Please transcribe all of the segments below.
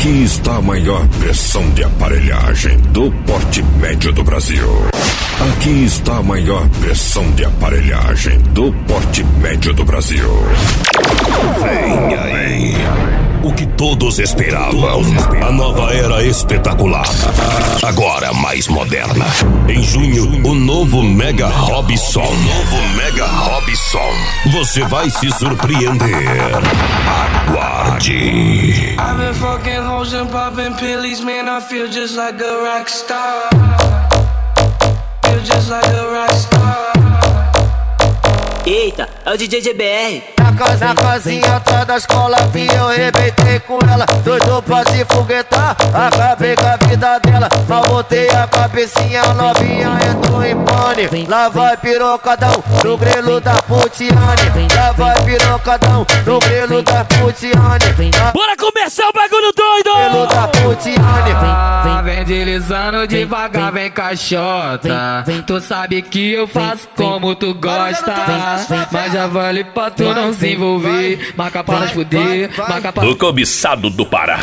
Aqui está a maior pressão de aparelhagem do porte médio do Brasil. Aqui está a maior pressão de aparelhagem do porte médio do Brasil. Vem aí. O que todos esperavam. A nova era espetacular. Agora mais moderna. Em junho, o novo Mega Robson. Novo Mega Robson. Você vai se surpreender. Aguarde. I've been fucking hoes and man. I feel just like a. Feel just like a rock star. Eita, é o DJ GBR. Na, ca- na casinha atrás da escola vi eu rebentei com ela. Doido pra se foguetar, acabei com a vida dela. Mas botei a cabecinha novinha, entrou em pane Lá vai pirocadão, no grelo da putiane Lá vai pirocadão, no grelo da putiane Bora começar o bagulho grelo doido! da putiane Ah, vem deslizando devagar, vem. caixota. Tu sabe que eu faço como tu gosta. Mas já vale pra tu não se envolver. Marca para nós fuder, marca para O cobiçado do Pará.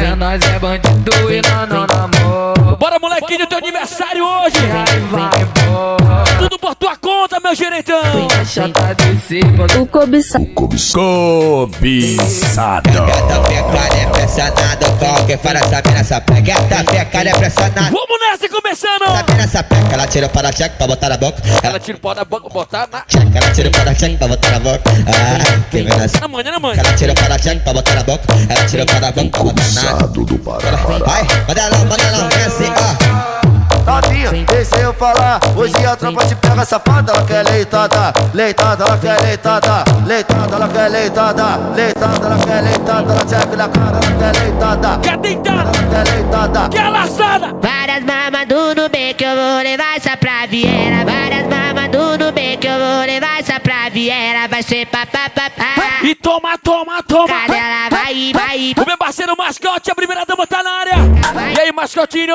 É, nós é bandido e nós não namoro. Bora, molequinho, teu aniversário hoje! Aí vai embora. Por tua conta, meu gerentão! Caixota de cima. O cobiçado. Cobiçado. Pecada é pressionado quem fala essa mina essa pega. Gata pecada é pressionado. Vamos nessa, começando! Essa mina essa pega. Ela tira para cheque pra botar na boca. Ela Ela tira o pau da boca, botar na... cheque, ela tira para cheque pra botar na boca. Ah, que essa. Na manhã, na manhã. Ela tira para cheque pra botar na boca. Ela tira para a boca pra botar na. do Pará. Vai, manda ela, manda ela, vem assim, ó. Novinha, deixa eu falar. Hoje a tropa te pega safada Ela quer leitada, leitada, ela quer leitada. Leitada, ela quer leitada. Leitada, ela quer leitada. Ela checa na cara, ela quer leitada. Quer deitar? Ela quer leitada. Quer laçada? Várias mamas do Nubank, eu vou levar essa pra Viera. Várias Viera. Vai ser papapá. E toma, toma, toma! Cadela vai, vai. O meu parceiro mascote, a primeira dama tá na área! E aí, mascotinho?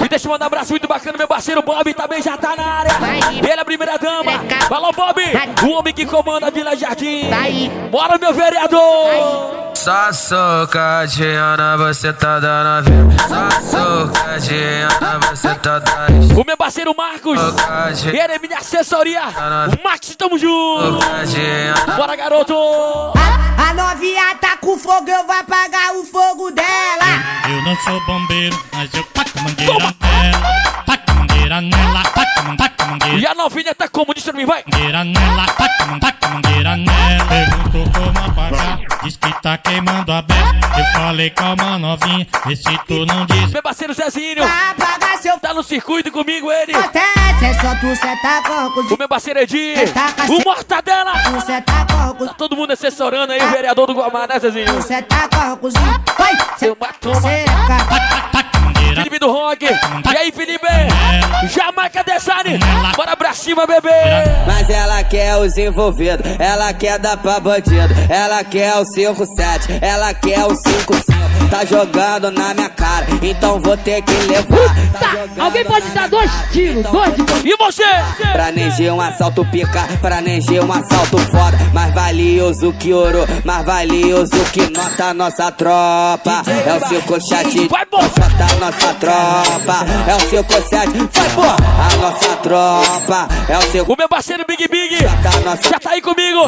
Me deixa eu mandar um abraço muito bacana, meu parceiro Bob também já tá na área. Ele é a primeira dama. Falou, Bob! O homem que comanda a Vila Jardim. Bora, meu vereador! Só socadinha, você tá dando a ver. Só socadinha, você tá dando O meu parceiro Marcos. Ele é minha assessoria. O Max, tamo junto. Bora, garoto! A novinha tá com fogo, eu vou apagar o fogo dela. Eu não sou bombeiro, mas eu taco mangueira mangueira nela, taco, man- mangueira. E a novinha tá como? Diz pra mim, vai! Mangueira nela, taco, man- mangueira nela. Perguntou como apagar, diz que tá queimando a beça. Eu falei calma novinha, vê se tu não diz. Meu parceiro Zezinho. Apagar seu Tá no circuito comigo, ele. acontece, é só tu sentar com O meu parceiro Edir. O Mortadela. Tu sentar com Tá todo mundo assessorando aí, o vereador do Guamá, né, Zezinho? sentar com Vai, Seu batoma. xereca. Taco mangueira, Felipe do Rock. E aí, Felipe? Jamaica Design. Bora pra cima, bebê. Mas ela quer os envolvidos, ela quer dar pra bandido, ela quer o 5-7, ela quer o 5-5. Tá jogando na minha cara, então vou ter que levar. Tá Alguém pode dar dois tiros, então dois de E você? Pra Neger um assalto pica, pra Neger um assalto foda. Mais valioso que ouro, mais valioso que nota nossa tropa. É o 57, Vai, pô. nota nossa tropa. É o 57, vai pô, a nossa tropa. É o 57. O meu parceiro Big Big. Tá nossa Já tá aí comigo.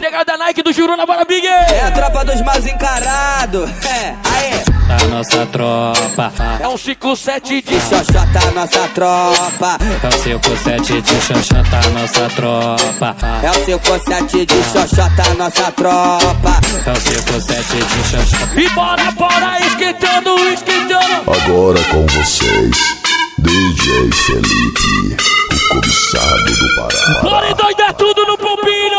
Negado da Nike do Juruna, bora, Big. É a tropa dos maus encarados. É, tá nossa tropa. É um 57 de Xoxota a nossa tropa. É o 57 de xoxa, tá nossa tropa. É o 57 de xoxota a nossa tropa. É o 57 de xoxa. E bora, bora, esquentando, esquentando. Agora com vocês, DJ Felipe, o cobiçado do Pará. Bora endoidar tudo no pompinho.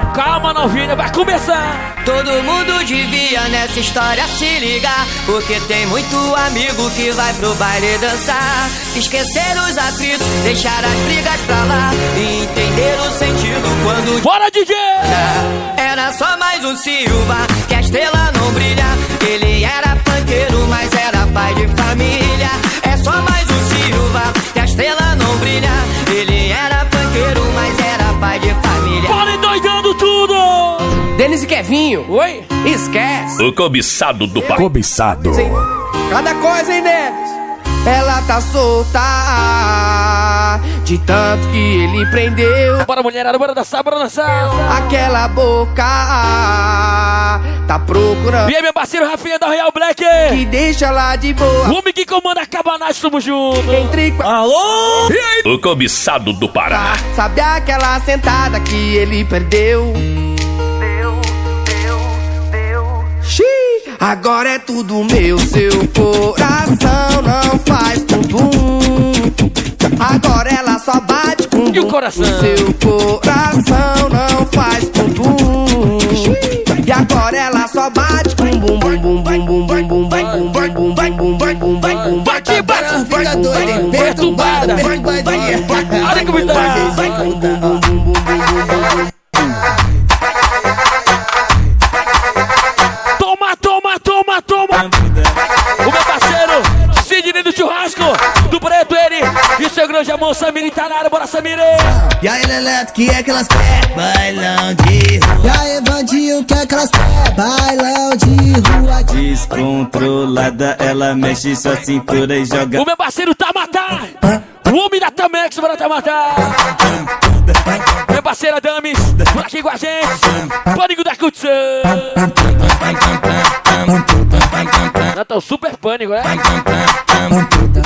Calma, novinha, vai começar. Todo mundo devia nessa história se ligar. Porque tem muito amigo que vai pro baile dançar. Esquecer os atritos, deixar as brigas pra lá. E entender o sentido quando Bora, DJ. era mais um Silva que a estrela não brilha. Ele era panqueiro, mas era pai de família. É só mais um Silva que a estrela não brilha. Tudo! Denis e Kevinho. Oi? Esquece. O cobiçado do pai. Cobiçado. Cada coisa, hein, Denis? Ela tá solta De tanto que ele prendeu. Bora mulherada, bora dançar, bora dançar. Aquela boca Tá procurando. E aí meu parceiro Rafinha da Royal Black? Que deixa lá de boa. O homem que comanda a cabanagem, tamo junto. Entre Alô? O cobiçado do Pará. Sabe aquela sentada que ele perdeu? Agora é tudo meu, seu coração não faz tum-tum. Agora ela só bate com E o coração? seu coração não faz tum-tum. E agora ela só bate com bum bum bum bum bum bum bum bum bum bum bum bum bum bum bum bum Bate, bate, fica doida, perturbada Olha como tá Área, bora Samir E aí, Leleto, que é que elas querem? Bailão de rua. E aí, Vandinho, que é que elas querem? Bailão de rua. Descontrolada, ela mexe sua cintura e joga. O meu parceiro tá matar O homem da Tamex, bora tá matar Meu parceiro Adames Por aqui com a gente Pânico da Curtição Não, tá o super pânico, né?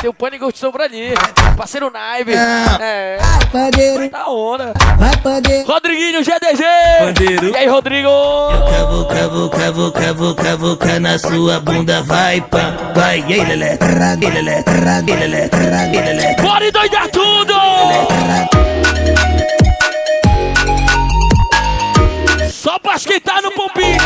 Tem o pânico curtição por ali. Parceiro Naive É. Pandeiro, Tá onda. Vai pandeiro. Rodriguinho GDG Pandeiro. E aí Rodrigo? Cavo, cavo, cavo, cavo, cavo, cá na sua bunda, vai, pá, vai, e aí, Lelé, e Lelé, e Lelé, e Lelé. Bora endoidar tudo! Só pra esquentar no pompinho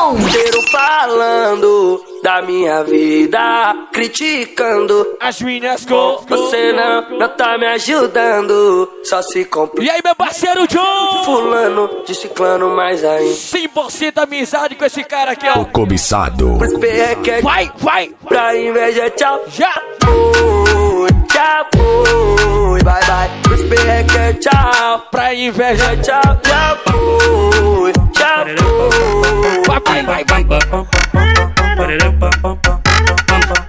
Robson. Inteiro falando da minha vida, criticando. As minhas cores Você não, não tá me ajudando, só se complica. E aí meu parceiro John Fulano de ciclano mais ainda. 100% amizade com esse cara aqui, ó. Cobiçado. Perreque Vai, vai, pra inveja, tchau. já. Fui, já bye bye. Os perreque, tchau. Pra inveja. Tchau, já fui, já fui. Vai, vai, vai, vai.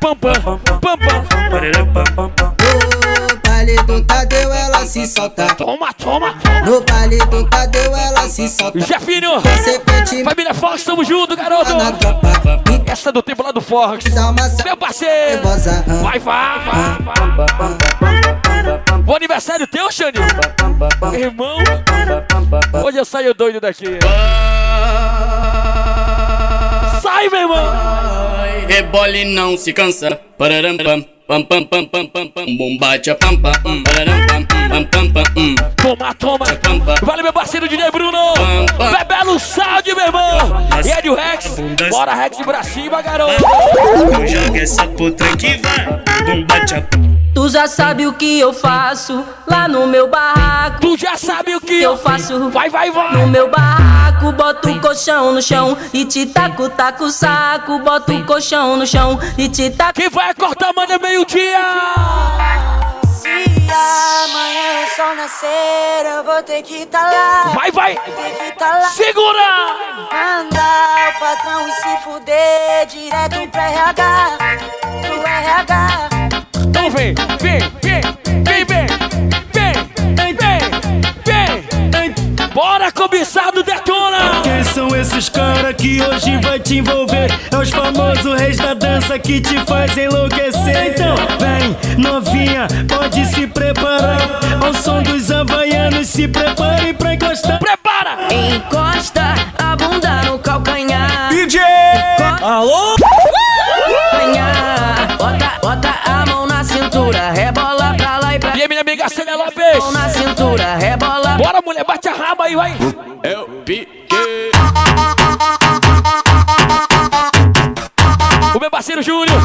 Pam, pam, pam, pam. No baile do Tadeu ela se solta. Toma, toma. No baile do Tadeu ela se solta. Jefinho. Serpente Família Fox, tamo junto, garoto. na tropa. E Essa é do tempo lá do Fox. Meu parceiro. Vai, vai, vai. Bom aniversário teu, Xande. Irmão. Hoje eu saio doido daqui. Sai, meu irmão. Rebole não se cansa. Pararam pam pam pam pam pam pam pam bum bate a pam pam hum. Pam pam pam pam hum. Toma, toma. Vale, meu parceiro DJ Bruno. Bebelo Sound, meu irmão. E é de Rex. Bora, Rex, pra cima, garoto. Joga essa putra que vai. Bum bate a Tu já sabe o que eu faço lá no meu barraco. Tu já sabe o que eu faço. Vai, vai, vai. No meu barraco, boto o colchão no chão e te taco, taco o saco. Boto o colchão no chão e te taco. Quem vai cortar, manda meio-dia. Se amanhã o sol nascer, eu vou ter que tá lá. Vai, vai. Vou ter que tá lá. Segura. Mandar o patrão e se fuder direto pro RH. Pro RH. Então vem, vem, vem, vem, vem, vem, vem, vem. Bora, cobiçado, detona. Quem são esses caras que hoje vai te envolver? É os famosos reis da dança que te faz enlouquecer. Então, vem, novinha, pode se preparar. Ao som dos havaianos, se preparem pra encostar. Prepara! Encosta a bunda no calcanhar. DJ! Alô? Bota, a mão na cintura, rebola pra lá e pra E aí, minha amiga Célia Lopes. Mão na cintura, rebola. Bora, mulher, bate a raba aí, vai. Eu piquei. O meu parceiro Júnior,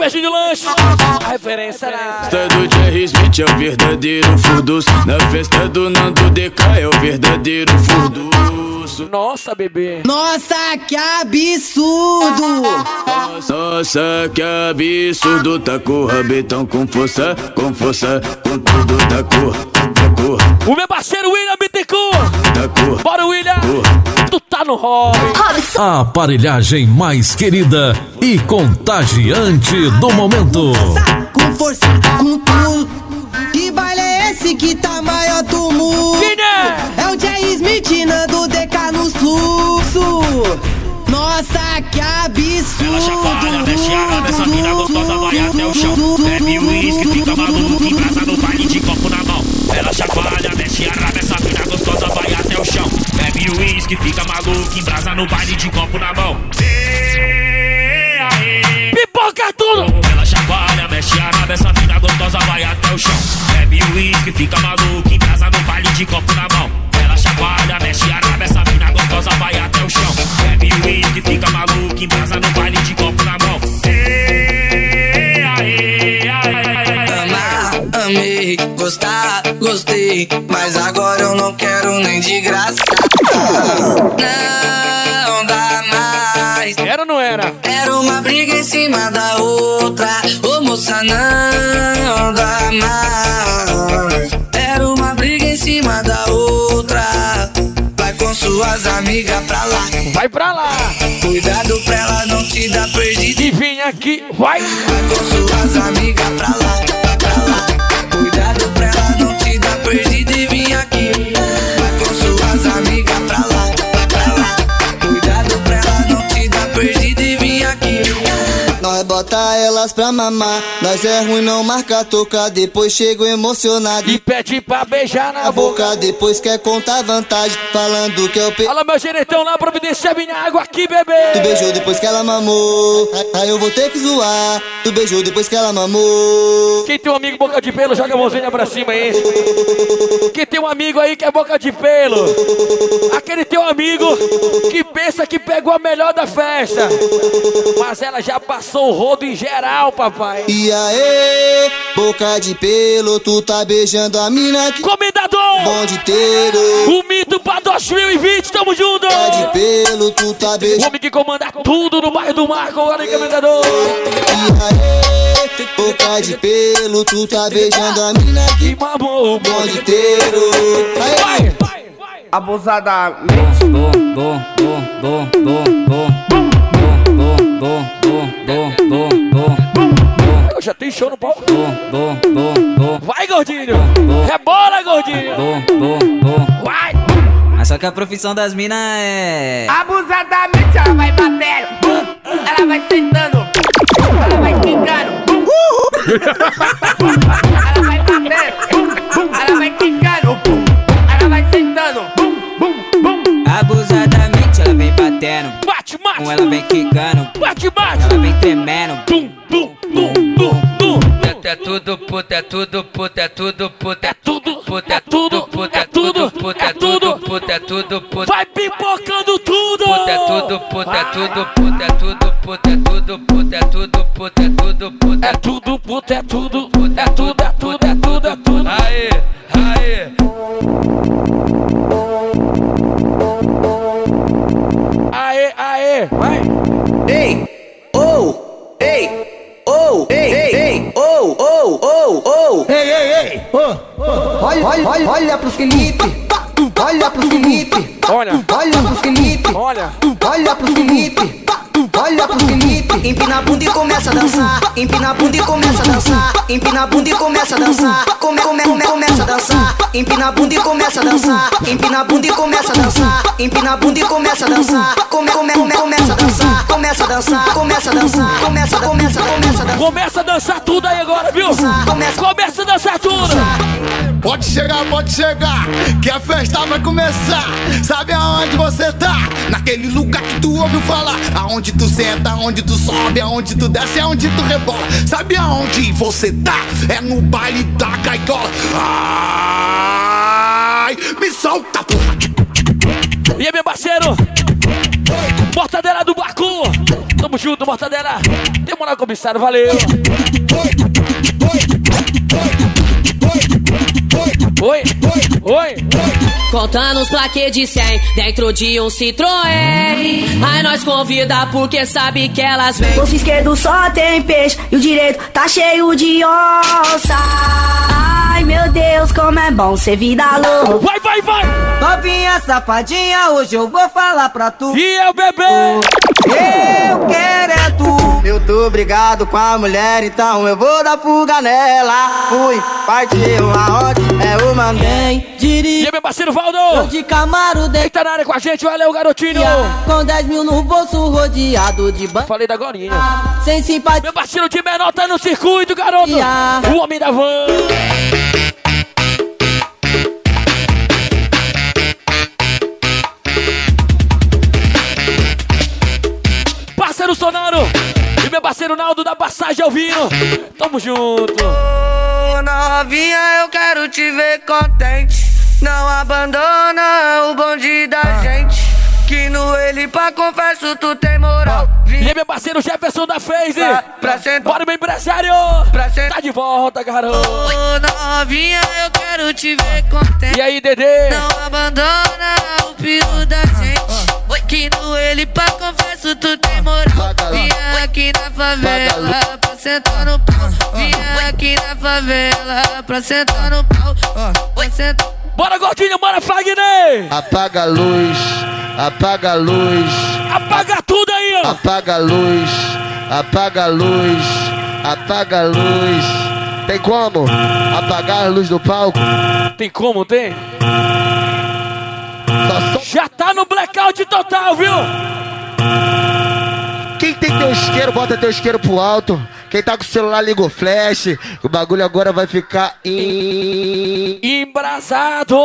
Super Júnior Lanche. A referência, né? Festa do Jerry Smith é o verdadeiro furdus. Na festa do Nando DK é o verdadeiro furdus. Nossa, bebê. Nossa, que absurdo! Nossa, que absurdo, tá com o rabetão com força, com força, com tudo, tá com, tá com, O meu parceiro William Bittencourt. tá com. Bora, William. No hobby. A aparelhagem mais querida e contagiante do momento. Com força, com tudo. Que baile é esse que tá maior do mundo? É? O Jay Smith Nando DK no sul. Nossa, que absurdo! Ela chacoalha, mexe a raba, essa mina gostosa vai até o chão. Bebe o uísque, fica maluco, embrasa no baile de copo na mão. Ela chacoalha, mexe a raba, essa mina gostosa vai até o chão. Bebe o uísque, fica maluco, embrasa no baile de copo na mão. Pipoca tudo! Ela chacoalha, mexe a raba, essa mina gostosa vai até o chão. Bebe o uísque, fica maluco, embrasa no baile de copo na mão. Ela chacoalha, mexe a raba, essa mina gostosa vai até o chão. Bebe o uísque, fica maluco, embrasa no baile de copo Amei, gostar, gostei. Mas agora eu não quero nem de graça. Não dá mais. Era ou não era? Era uma briga em cima da outra. Ô moça, não dá mais. Era uma briga em cima da outra. Vai com suas amigas pra lá. Vai pra lá. Cuidado pra ela não te dar perdido. E vem aqui, vai. Vai com suas amigas pra lá. Bota elas pra mamar. Nós é ruim, não marca toca. Depois chego emocionado. E pede pra beijar na A boca depois quer contar vantagem. Falando que é o pe. Fala, meu gerentão lá, providencia minha água aqui, Tu bebê. beijou depois que ela mamou. Aí eu vou ter que zoar. Tu beijou depois que ela mamou. Quem tem um amigo boca de pelo, joga a mãozinha pra cima aí. Quem tem um amigo aí que é boca de pelo. Aquele teu amigo que pensa que pegou a melhor da festa. Mas ela já passou o rodo em geral, papai. E aí, boca de pelo, tu tá beijando a mina que. Comendador! Bonde inteiro. O mito pra 2020, tamo junto! Boca de pelo, tu tá O beijando. homem que comanda tudo no bairro do Marco, olha aí, comendador. E aí, boca de pelo, tu tá beijando a mina que. Que mamou o Bonde inteiro. Aí, Vai! Abusadamente. Bom, bom, bom, bom, bom, bom. Bom, bom, bom, bom, Eu já tem show no palco. Vai, gordinho! Rebola, gordinho! Bom, bom. Vai! Mas só que a profissão das minas é. Abusadamente ela vai batendo, bum. ela vai sentando, ela vai quicando, ela vai batendo, bum. ela vai quicando, bate, bate. Ela vem quicando, bate, bate. Ela vem tremendo, bum, bum, bum, bum, bum. É tudo puta, é tudo puta, é tudo puta, é tudo puta, é tudo puta, é tudo puta, é tudo puta, é tudo puta. Vai pipocando tudo. Puta, é tudo puta, é tudo puta, é tudo puta, é tudo puta, é tudo puta, é tudo puta. É tudo puta, é tudo puta, é tudo, é tudo, é tudo, é tudo. Aí, aí. Vai! Ei, ou, ei, ou, ei, ei, ei, ou, ou, ou, ou. ei, ei, ei. Olha, olha, olha, olha pro Felipe. Olha pro Felipe. Olha, Olha pro Felipe. olha. Olha pro Felipe. Olha pro Felipe. Empina a bunda e começa a dançar. Empina a bunda e começa a dançar. Empina a bunda e começa a dançar. Come, come, come, começa a dançar. Empina a bunda e começa a dançar. Empina a bunda e começa a dançar. Empina a bunda e começa a dançar. Come, come, come, começa a dançar. Começa a dançar. Começa a dançar. Começa, começa, começa a dançar. Começa a dançar tudo aí agora, viu? Começa. Começa a dançar tudo! Pode chegar, pode chegar, que a festa vai começar. Sabe aonde você tá? Naquele lugar que tu ouviu falar. Aonde tu senta, aonde tu sobe, aonde tu desce, aonde tu rebola. Sabe aonde você tá? É no baile da gaiola. Ai, me solta, porra. E aí, meu parceiro? Mortadela do Bacu! Tamo junto, Mortadela! Tem moral, comissário, valeu! Oi! Oi! Contando os plaquês de 100 dentro de um Citroën. Aí nós convida porque sabe que elas vêm. Bolso esquerdo só tem peixe e o direito tá cheio de onça. Ai meu Deus, como é bom ser vida louca. Vai, vai, vai! Novinha safadinha, hoje eu vou falar pra tu. E eu, bebê? Eu quero é tu. Eu tô brigado com a mulher, então eu vou dar fuga nela. Fui, partiu aonde é o mandei. E aí, meu parceiro Valdo? de Camaro de... Eita na área com a gente, valeu, garotinho! Com 10 mil no bolso, rodeado de banco. Falei da gorinha. Sem simpatia. Meu parceiro de menor tá no circuito, garoto! O homem da van! Parceiro Sonaro! E meu parceiro Naldo da Passagem Alvino! Tamo junto! Ô, novinha, eu quero te ver contente. Não abandona o bonde da gente. Que no ele pra confesso tu tem moral. E aí, meu parceiro Jefferson da Phase! Pra, pra sentar. Bora, meu empresário! Pra. Tá de volta, garoto! Ô, novinha, eu quero te ver contente. E aí, Dedê? Não abandona o piro da gente. Que no ele pra confesso tu tem moral. Vinha aqui na favela pra sentar no pau. Vinha aqui na favela pra sentar no pau. Pra sentar. Bora, gordinho, bora, Fagner! Apaga a luz, apaga a luz. Apaga tudo aí, ó! Apaga a luz, apaga a luz, apaga a luz. Tem como apagar a luz do palco? Tem como, tem? Já tá no blackout total, viu? Quem tem teu isqueiro, bota teu isqueiro pro alto. Quem tá com o celular, liga o flash. O bagulho agora vai ficar em... Embrasado!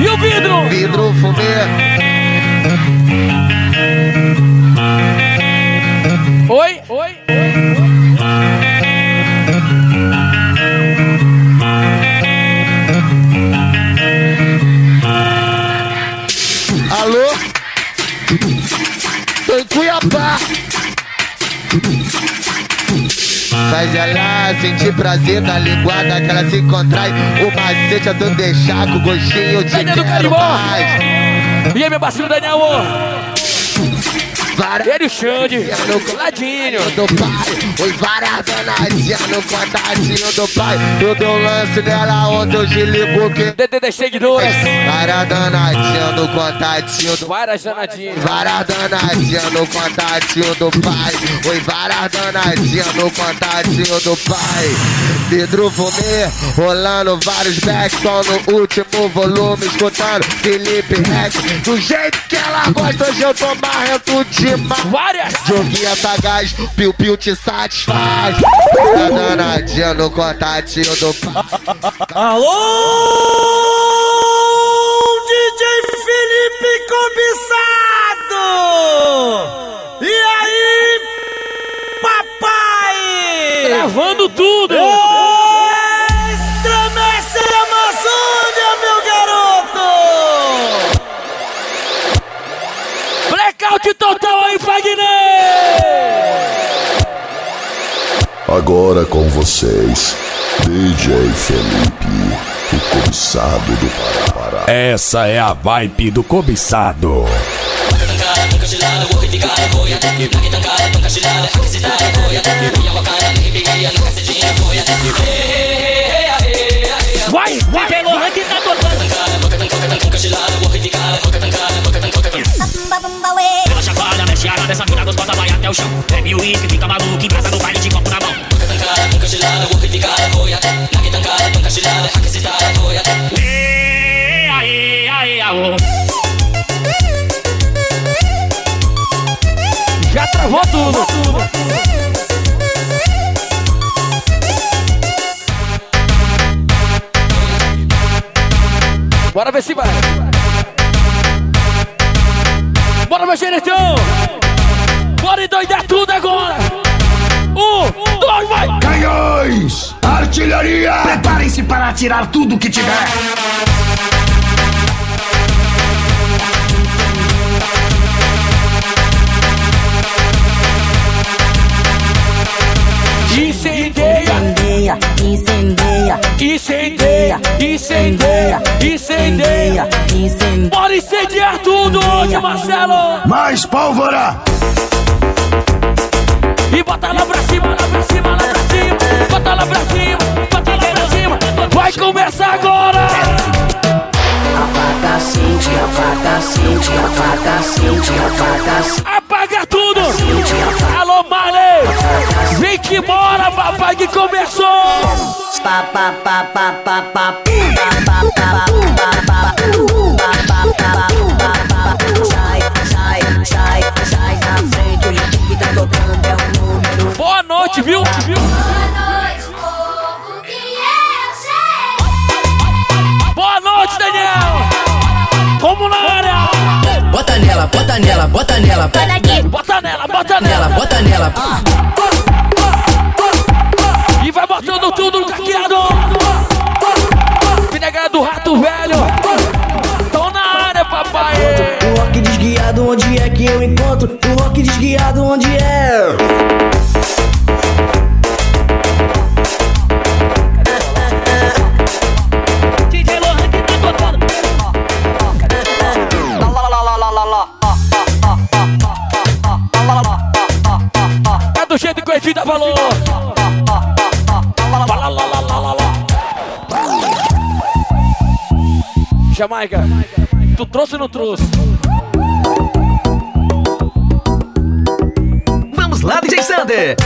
E o vidro? Vidro, fumê. Oi? Oi? Alô? Tô em Cuiabá. Faz ela sentir prazer na linguada que ela se contrai. O macete é tu deixar com gostinho de do quero mais. E aí, meu parceiro Daniel? Ele o Xande, ladinho. do pai, oi várias danadinhas no contatinho do pai. Eu dou um lance nela ontem, hoje ligo que. DD das seguidoras. Várias danadinhas no contatinho do Várias danadinhas. Várias danadinhas no contatinho do pai. Oi, várias danadinhas no contatinho do pai. Vidro fumê, rolando vários backs. Só no último volume, escutando Felipe Rex. Do jeito que ela gosta, hoje eu tô marrento demais. Várias! Joguinha sagaz, piu-piu te satisfaz. Tá danadinha no contatinho do pai. Alô, DJ Felipe Cobiçado! E aí, papai? Gravando tudo! Estremece Aí, Fagner! Agora com vocês, DJ Felipe, o cobiçado do Pará. Essa é a vibe do cobiçado. Vai, vai! Lohan que tá Ela chacoalha, mexe a cabeça, mina gostosa, vai até o chão. Bebe o uísque, fica maluco, em casa no baile de copo na mão. Ê, aê, aê, aô. Já travou tudo! Bora ver se vai! Bora, meu gerentão! Bora endoidar tudo agora! Um, dois, vai! Canhões! Artilharia! Preparem-se para atirar tudo que tiver! Incendeia, incendeia, incendeia, incendeia, incendeia, incendeia. Bora incendiar mundo hoje, Marcelo! Mais pólvora! E bota lá pra cima, lá pra cima, lá pra cima! Bota lá pra cima, bota lá pra cima! Vai começar agora! Apaga, sente, apaga, sente, apaga, sente, apaga... Apaga tudo! Alô, Marley! Vem que bora, papai, que começou! Pa, pa, pa, pa, pa, pa, pa. Bota nela, bota nela, bota nela. Bota nela, bota nela! Bota nela. E vai botando tudo no caqueado! Vinegada do rato velho! Tô na área, papai! O rock desguiado, onde é que eu encontro? O rock desguiado, onde é? Jamaica, tu trouxe ou não trouxe? Vamos lá, DJ Sander.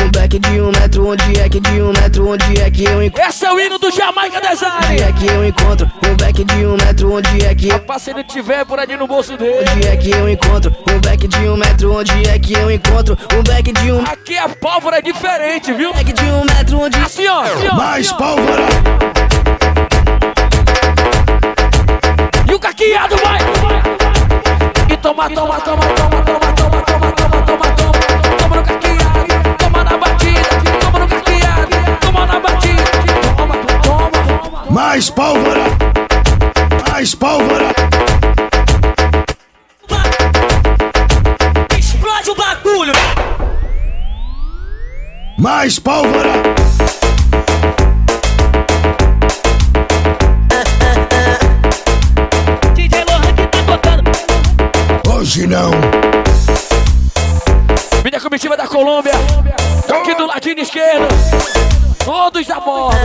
Um back de um metro, onde é que de um metro, onde é que eu encontro? Esse é o hino do Jamaica Design! Onde é que eu encontro? Um back de um metro, onde é que eu Rapaz, se ele tiver por ali no bolso dele. Onde é que eu encontro? Um back de um metro, onde é que eu encontro? Um back de um Aqui a pólvora é diferente, viu? back de um metro, onde Assim, ó! Assim, ó. Mais pólvora! E o caqueado vai! E toma, toma, toma, toma, toma, toma, toma, toma, toma, toma, toma no caqueado, toma na batida, toma no caqueado, toma na batida, toma, toma, Mais pólvora! Mais pólvora! explode o bagulho! Mais pólvora! Não! Minha comitiva da Colômbia, aqui do ladinho esquerdo, todos a bordo.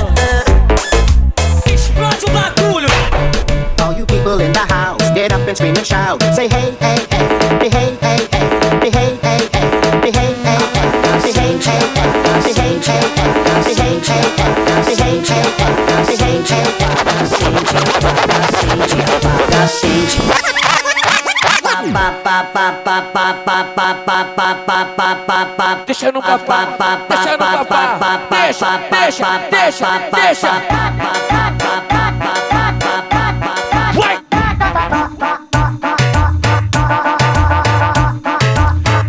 Explode o bagulho! All you people in the house, get up and scream and shout. Say hey, hey, hey, hey, hey, hey, hey, hey, hey, hey, hey, hey, hey, hey, say hey, hey, hey, say hey, hey, say hey, hey, say hey, hey, say hey, hey, Pa Deixa no papá, deixa no papá, deixa, deixa, deixa!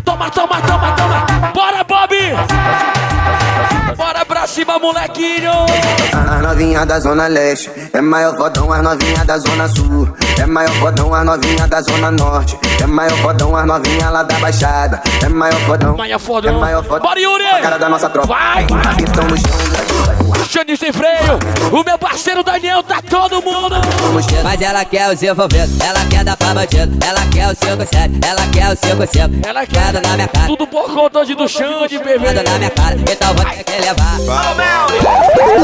Toma, toma, toma, toma! Bora, Bob! Bora pra cima, molequinho! As novinhas da zona leste É maior fodão as novinhas da zona sul É maior fodão as novinhas da zona norte É maior fodão as novinhas lá da baixada É maior fodão Maior fodão. É maior fodão Bora, Yuri! A cara da nossa tropa Vai! Aqui estão no chão Xande sem freio! O meu parceiro Daniel tá todo mundo! Mas ela quer os envolvidos, ela quer dar pra bandido, ela quer o 57, ela quer o 55. Ela quer Nada na minha cara, tudo por conta de do Xande, bebê! nada na minha cara, então vou ter que levar.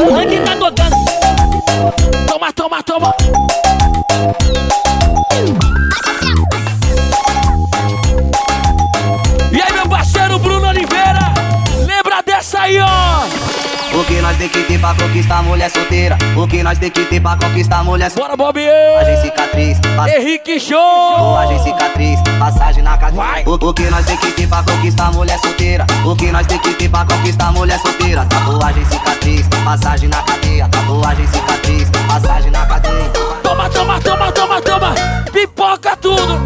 O ranking tá tocando! Toma, toma, toma! Aí, ó! O que nós tem que ter pra conquistar mulher solteira O que nós tem que ter pra conquistar mulher solteira Bora, Bob! Tatuagem, cicatriz pass- Henrique Show! Tatuagem, cicatriz, passagem na cadeia o, o que nós tem que ter pra conquistar mulher solteira O que nós tem que ter pra conquistar mulher solteira Tatuagem, cicatriz, passagem na cadeia Tatuagem, cicatriz, passagem na cadeia Toma, toma, toma, toma, toma! Pipoca tudo!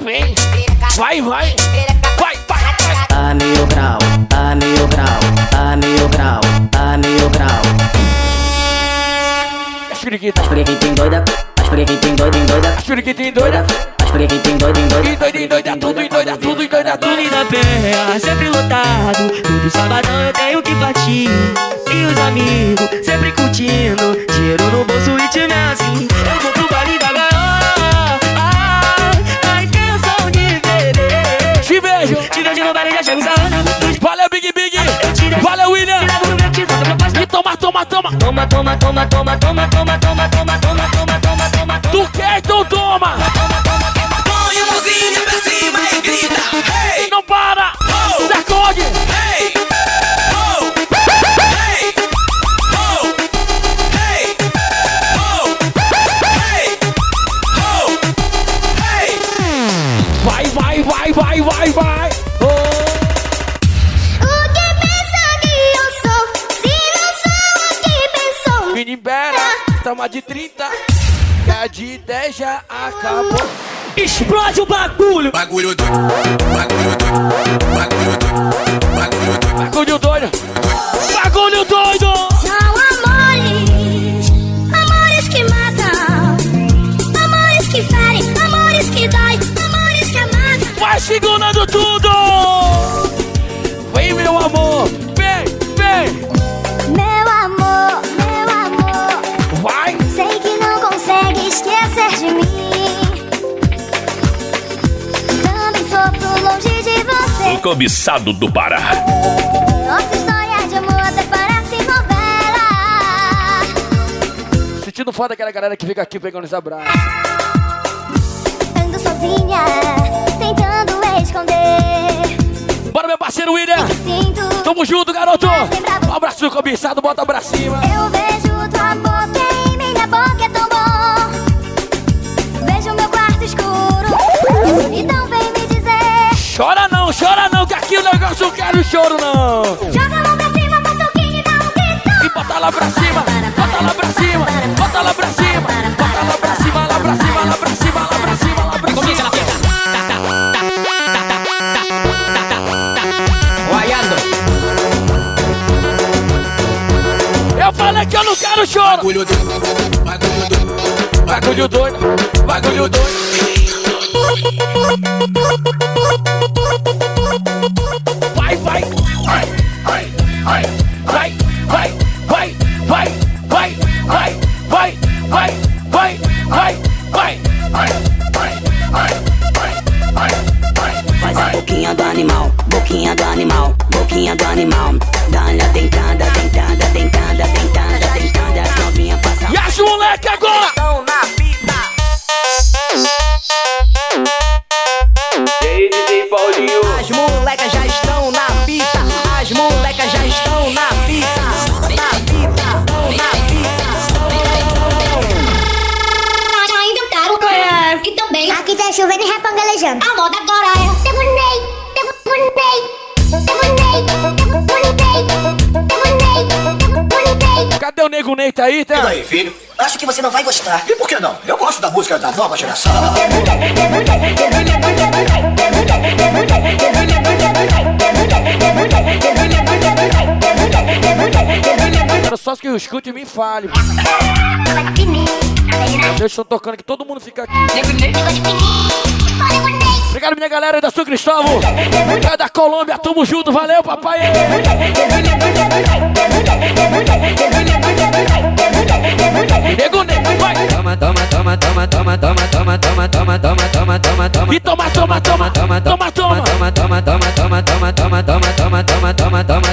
vem. Vai, vai. Vai, vai. A mil grau, a mil grau, a mil grau, a mil grau. As periquitas. As periquitas doida. As periquitas doida, doida. As periquitas doida. As periquitas doida, doida. Doida, doida, tudo, doida, tudo, doida, tudo. Baile da sempre lotado. tudo sabadão eu tenho que partir. E os amigos sempre curtindo. Dinheiro no bolso e time assim. Eu vou pro baile da. Valeu, William. E toma, toma, toma. Toma, toma, toma, toma, toma, toma, toma, toma, toma, toma, toma, toma. Tu quer, então toma. Põe a mãozinha pra cima e grita. Hey! Não para. Sacode. Hey! Oh! Hey! Oh! Hey! Oh! Hey! Oh! Hey! Vai, vai, vai, vai, vai. Libera. Toma de 30. Que a de 10 já acabou. Explode o bagulho. Bagulho doido. Bagulho doido. Bagulho doido. Bagulho doido. Bagulho doido. Bagulho doido. Cobiçado do Pará. Nossa história de amor até parece novela. Sentindo foda aquela galera que fica aqui pegando os abraços. Ando sozinha, tentando esconder. Bora, meu parceiro William. Sinto, Tamo junto, garoto. Um abraço do cobiçado, bota pra cima. eu Chora não, chora não, que aqui o negócio não quero choro não. Joga a mão pra cima, faz soquinho e dá um grito. E bota lá pra cima, bota lá pra cima, bota lá pra cima, bota lá pra cima, lá pra cima, lá pra cima, lá pra cima, lá pra cima. Eu falei que eu não quero choro. Bagulho doido. Bagulho doido. Bagulho doido, bagulho doido. Tá chovendo e repangalejando. A moda agora é demonei, demonei, demonei, demonei, demonei. Cadê o nego Ney? Tá aí, E tá? daí, filho? Acho que você não vai gostar. E por que não? Eu gosto da música da nova geração. Quero só que eu escute e me fale. Deixa eu tocando que todo mundo fica aqui. Obrigado, minha galera da São Cristóvão. É da Colômbia, tamo junto, valeu, papai. Nego vai. Toma, toma, toma, toma, toma, toma, toma, toma, toma, toma, toma, toma, toma. E toma, toma, toma. Toma, toma, toma, toma, toma, toma, toma, toma, toma, toma, toma, toma, toma, toma,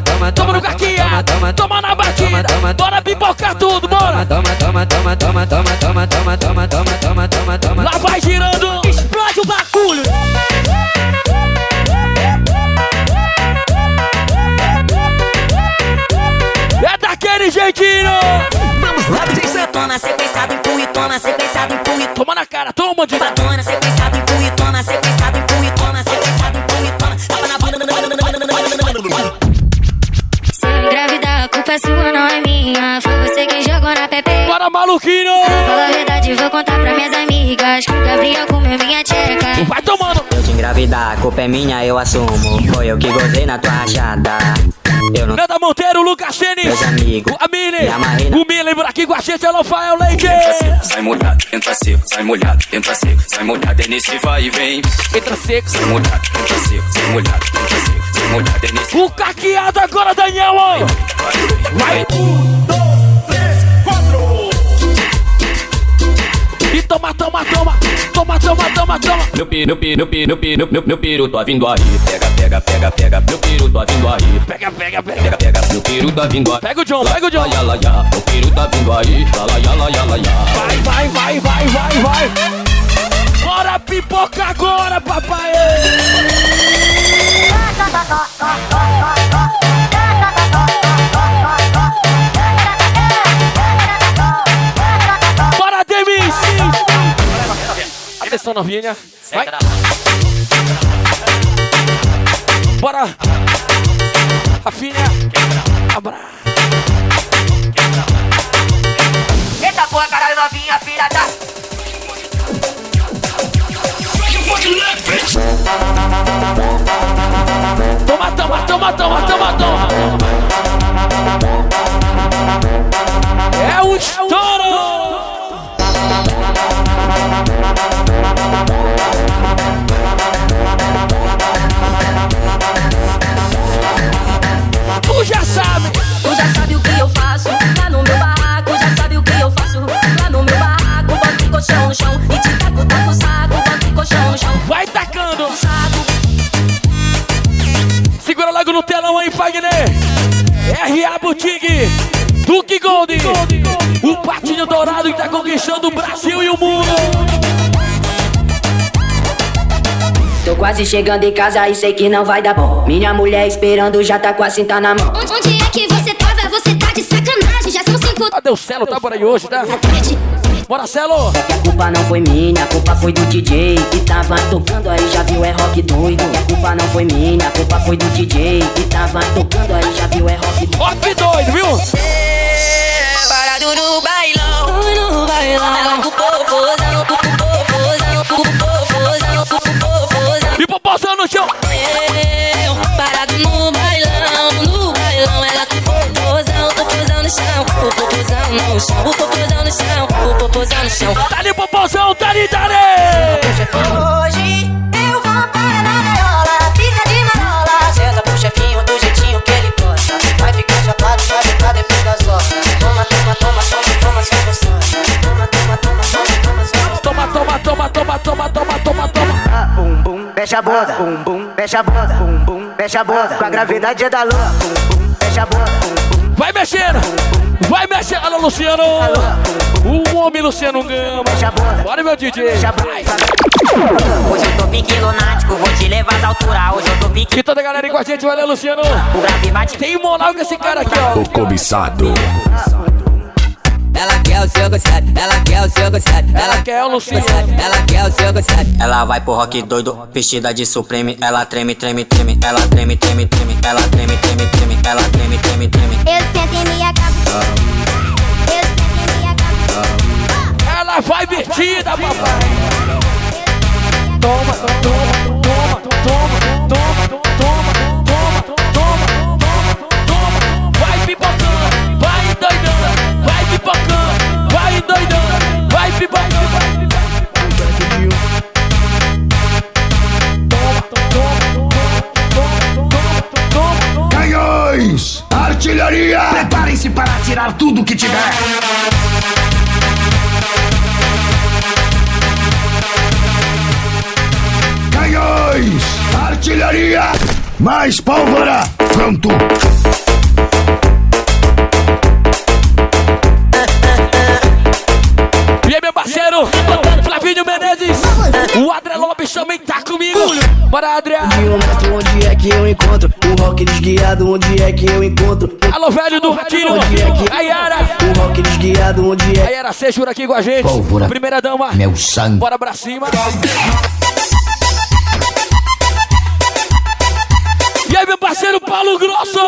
toma, toma, toma. Toma no caquinha, toma na batida. Bora pipocar tudo, bora. Toma, toma, toma, toma, toma, toma, toma, toma, toma, toma, toma, toma. Lá vai girando. Explode o bagulho. É daquele jeitinho. Vamos lá, DJ Santo. Toma sequenciado, empurre, toma sequenciado, empurre. Toma na cara, toma, bandido. Toma sequenciado, maluquinho. Fala a verdade, vou contar pra minhas amigas. O Gabriel comeu minha tcheca. Vai tomando. Eu te engravidar, a culpa é minha, eu assumo. Foi eu que gozei na tua rachada. Nada Monteiro, Lucas Sene, Meus amigos, a Mili, me amarrei na- o Mili por aqui com a gente, é Rafael Leite. Entra seco, sai molhado, entra seco, sai molhado, entra seco, sai molhado, é nesse vai e vem. Entra seco, sai molhado, entra seco, sai molhado, entra seco, sai molhado, é nesse O caqueado agora, Daniel, ó. Vai. E toma, toma, toma, toma. Meu pi, meu pi, meu pi, meu pi, meu, meu, meu piru tá vindo aí. Pega, pega, pega, pega, meu piru tá vindo aí. Pega, pega, pega. Pega, pega, meu piru tá vindo aí. Pega o John, pega o John. Lá, lá, lá, meu piru tá vindo aí. Lá, lá, lá, lá, lá, lá. Vai, vai, vai, vai, vai, vai. Bora pipoca agora, papai. Atenção, novinha. Vai. Bora. Rafinha. Abra. Eita porra, caralho, novinha, filha da. Toma, toma, toma, toma, toma, toma. É o estouro. R.A. Boutique. Duque Gold. O patinho dourado que tá conquistando o Brasil e o mundo. Tô quase chegando em casa e sei que não vai dar bom. Minha mulher esperando já tá com a cinta na mão. Onde, onde é que você tava? Você tá de sacanagem. Já são cinco. Cadê o Celo? Tá por aí hoje, tá? Bora, Celo. É que a culpa não foi minha, a culpa foi do DJ que tava tocando aí, já viu, é rock doido. A culpa não foi minha, a culpa foi do DJ que tava tocando aí, já viu, é rock doido. Rock doido, viu? Parado no bailão, no bailão. Tá tá ali. Hoje eu vou para na gaiola, fica de marola. Senta pro chefinho do jeitinho que ele gosta. Vai ficar chapado, vai ficar depois das horas. Toma, toma, toma, toma, toma, só gostosa. Toma, toma, toma, toma, toma, só Toma, toma, toma, toma, toma, toma, toma, toma. Bum bum, fecha a bunda. Bum bum, fecha a bunda. Bum bum, fecha a bunda. Com a gravidade da lua. Bum bum, fecha a bunda. Bum bum, Vai mexendo. Vai mexendo. Alô, Luciano. O homem Luciano Gama. Bora, meu DJ. Hoje eu tô pique lunático, vou te levar às alturas. Hoje eu tô pique. E toda a galera aí com a gente, valeu, Luciano. O grave bate. Tem moral com esse cara aqui, ó. O cobiçado. Ela quer o seu gostado, ela quer o seu gostado, ela quer o Luciano, ela quer o seu gostado. Ela vai pro rock doido, vestida de supreme. Ela treme, treme, treme. Ela treme, treme, treme. Ela treme, treme, treme. Ela treme, treme, treme. Eu sento em minha Ela vai vestida, papai. Toma, toma, toma, toma, toma, toma, toma, toma, toma. Vai pipocando, vai doidando, vai pipocando, vai doidando, vai pipocando. Artilharia! Preparem-se para atirar tudo que tiver! Canhões! Artilharia! Mais pólvora! Pronto! E aí, meu parceiro, Flavinho Menezes, também tá comigo. Bora, Adria. Geometro, onde é que eu encontro? O rock desguiado, onde é que eu encontro? Alô, velho do Ratinho, Onde é que a Yara. O rock desguiado, onde A é Yara Seixura aqui com a gente. Pólvora. Primeira dama. Meu sangue. Bora pra cima. E aí, meu parceiro Paulo Grosso.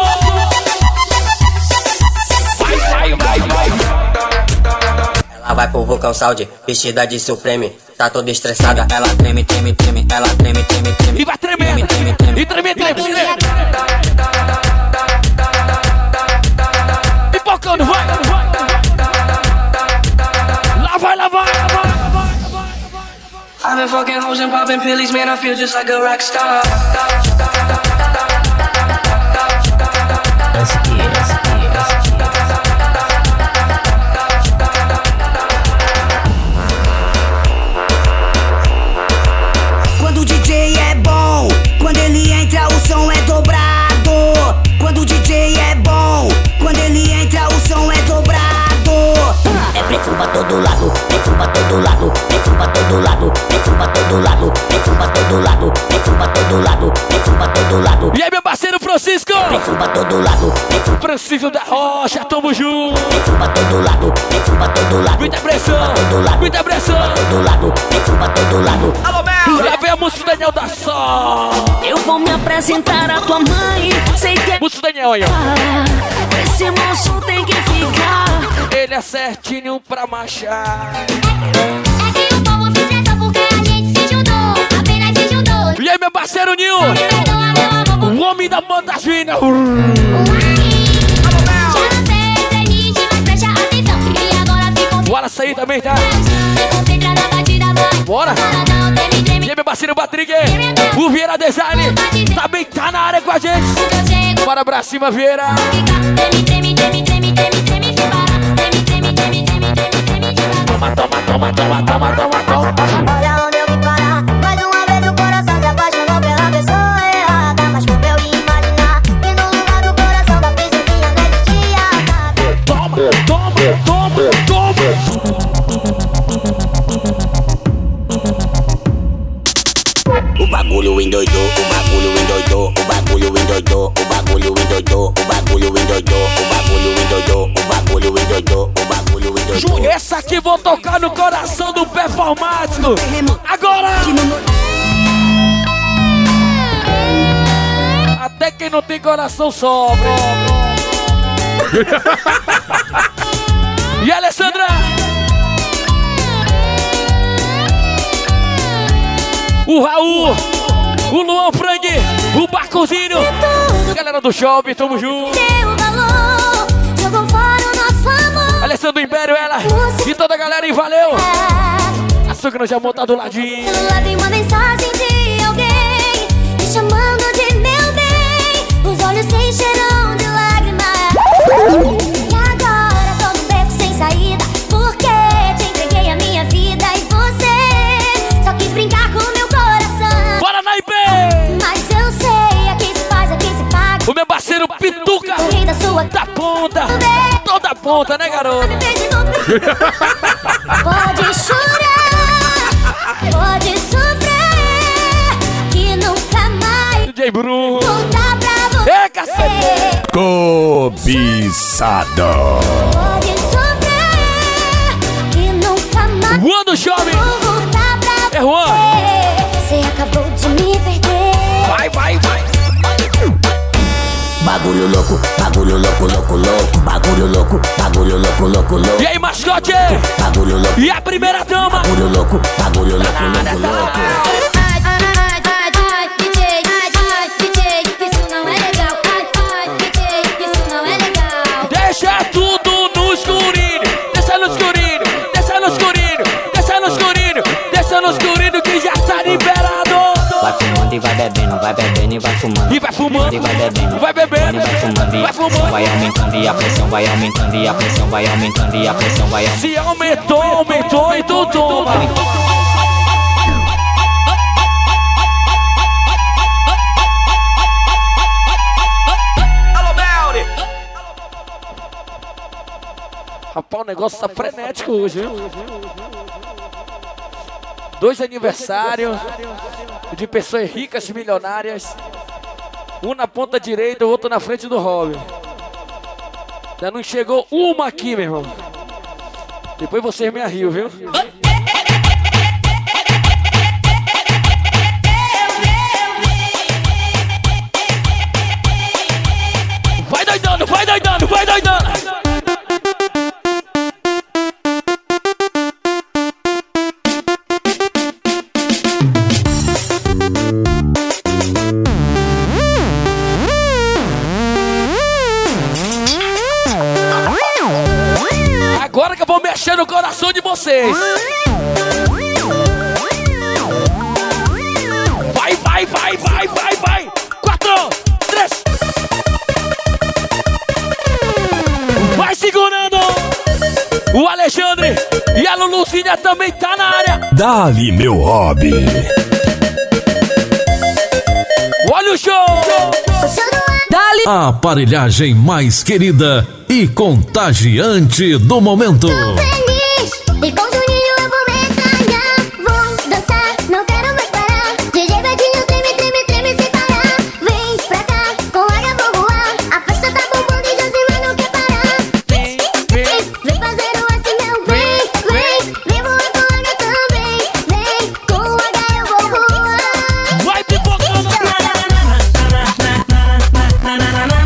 Vai, vai, vai, vai. Ela vai pro vulcão saúde, vestida de Supreme. Tá toda estressada, ela treme, treme, treme, ela treme, treme, treme. E vai tremendo, treme, treme, e treme, treme. E pocando, vai, vai. Lá vai, lá vai, lá vai. I've been fucking hoes and popping pillies, man. I feel just like a rock star. É preço pra todo lado, preço pra todo lado, preço pra todo lado, preço pra todo lado, preço pra todo lado, preço pra todo lado, preço pra todo lado. E aí, meu parceiro Francisco? Preço pra todo lado, Francisco da Rocha, tamo junto. preço pra todo lado, preço pra todo lado. Muita pressão, muita pressão. todo lado, preço pra todo lado. Alô, Mel! A música Daniel da Sol. Eu vou me apresentar à tua mãe. Sei que é Música Daniel aí, ó. Esse moço tem que ficar. Ele é certinho pra marchar. E aí, meu parceiro Nil? O homem da banda fina. Bora sair também, tá? Bora! E meu parceiro Patrick? O Vieira Design também tá na área com a gente. Bora pra cima, Vieira! Toma, toma, toma, toma, toma, toma, toma. Vou tocar no coração do performático. Agora! Até quem não tem coração sobra. e Alessandra? O Raul, o Luan Frank, o Barcozinho, galera do shopping, tamo junto. Amor. Alessandro Império, ela e toda a galera, e valeu! Açúcar já monta do ladinho. Lá tem uma mensagem de alguém me chamando de meu bem. Os olhos se encheram de lágrimas. Sua da ponta, toda ponta, né, garoto? Pode chorar, pode sofrer, que nunca mais DJ Bruno. voltar pra você. Ê, cacete! Cobiçado. Pode sofrer, que nunca mais Juan do Jovem. vou voltar pra É Juan. Bagulho louco, bagulho louco, louco, louco, bagulho louco, bagulho louco, louco, louco. E aí, mascote? Bagulho louco, E a primeira dama? bagulho louco, bagulho louco, louco, louco. Vai fumando e vai bebendo, vai bebendo e vai fumando. E vai fumando. E vai bebendo. Vai bebendo. E vai fumando. E Vai a pressão fumando. vai aumentando e a pressão vai aumentando e a pressão vai aumentando e a pressão vai aumentando. Se aumentou, aumentou e tu toma. Rapaz, o negócio tá frenético hoje, viu? Dois aniversários de pessoas ricas, milionárias. Um na ponta direita, o outro na frente do Robin. Ainda não chegou uma aqui, meu irmão. Depois vocês me arriam, viu? Vai doidando, vai doidando, vai doidando. Vocês. Vai, vai, vai, vai, vai. Quatro, três. Vai segurando. O Alexandre e a Luluzinha também tá na área. Dali, meu hobby. Olha o show. Dali. A aparelhagem mais querida e contagiante do momento. E com Juninho eu vou metralhar Vou dançar, não quero mais parar. DJ Betinho treme, treme, treme sem parar. Vem pra cá, com águia vou voar. A festa tá bombando e Josimar não quer parar. Vem, vem, vem fazer o assim meu bem Vem, vem voar com águia também. Vem, com águia eu vou voar. Vai pipocando.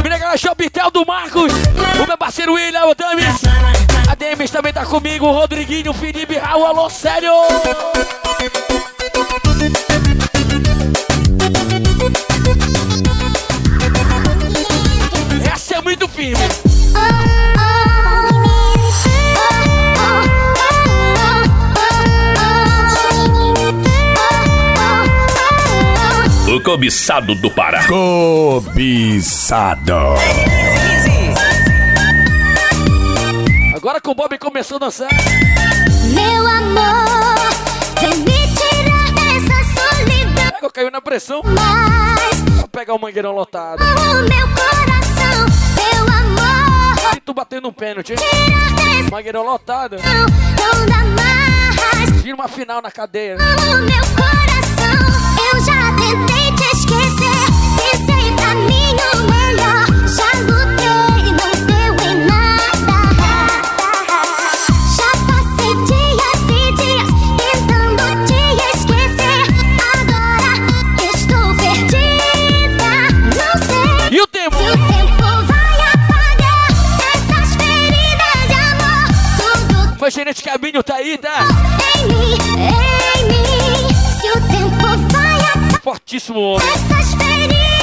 Vira galera, Chopitel do Marcos. O meu parceiro William, o Damis. A Demis também tá comigo. O Rodriguinho, o Felipe, Raul, alô, sério. Essa é muito firme. O cobiçado do Pará. Cobiçado. Agora que o Bob começou a dançar. Meu amor, vem me tirar dessa solidão Pega, caiu na pressão. Mas Vou pegar o mangueirão lotado. o meu coração, meu amor E tu batendo um pênalti, dessa Mangueirão lotado. não dá mais Vira uma final na cadeia. O meu coração, eu já tentei te esquecer Pensei pra mim o melhor Gerente Cabinho, tá aí, tá? em mim, em mim. Se o tempo vai Fortíssimo homem. essas feridas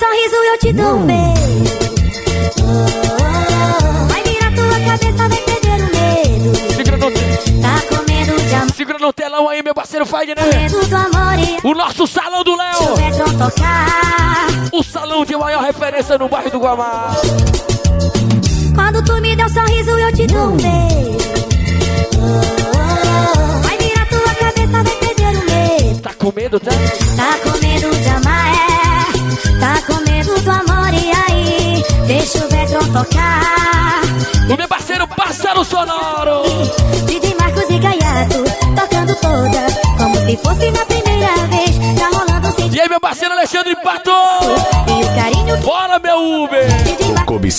sorriso, eu te dou um beijo. Vai virar tua cabeça, vai perder o medo. Segura no, Tá com medo de amor, segura no telão aí, meu parceiro Fagner. medo e O nosso salão do Léo. O salão de maior referência no bairro do Guamá. Quando tu me dá um sorriso, eu te dou um beijo. Vai virar tua cabeça, medo, tá? Tá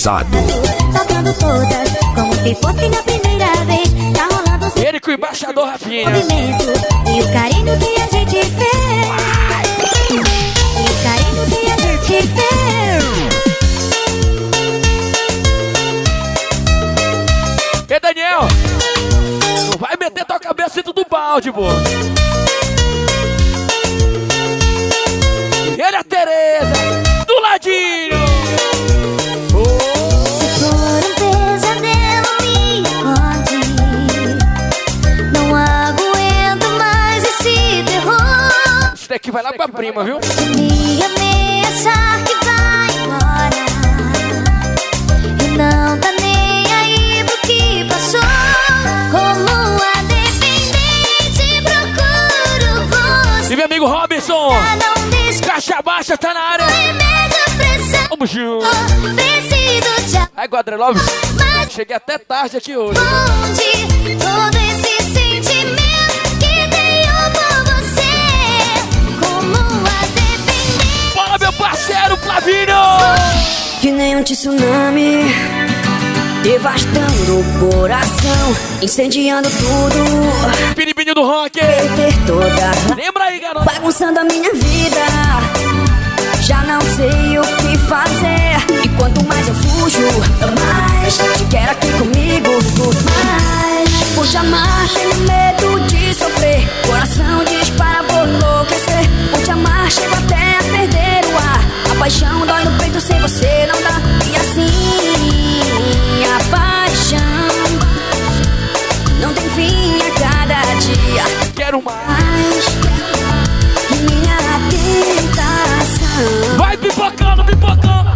Tocando todas, como se fosse na primeira vez. Tá rolando Ele com o embaixador Rafinha. movimento. E o carinho que a gente fez. E o carinho que a gente fez. Ei, Daniel. Não vai meter tua cabeça dentro do balde, pô. Daqui vai lá pra prima, viu? Me ameaçar que vai embora. E não tá nem aí pro que passou. Como a dependente, procuro você. E meu amigo Robinson. Caixa baixa tá na área. Vamos te Aí, Quadriloves. Cheguei até tarde aqui hoje. onde todo esse parceiro Flavinho. Que nem um tsunami Devastando o coração Incendiando tudo Piribinho do rock. Toda Lembra aí, garoto. Bagunçando a minha vida Já não sei o que fazer E quanto mais eu fujo Mais te quero aqui comigo Mais Por amar tenho medo de sofrer Coração dispara por enlouquecer Por te amar chego até a perder o ar A paixão dói no peito sem você não dá E assim a paixão Não tem fim a cada dia Quero mais. minha tentação. Vai pipocando, pipocando.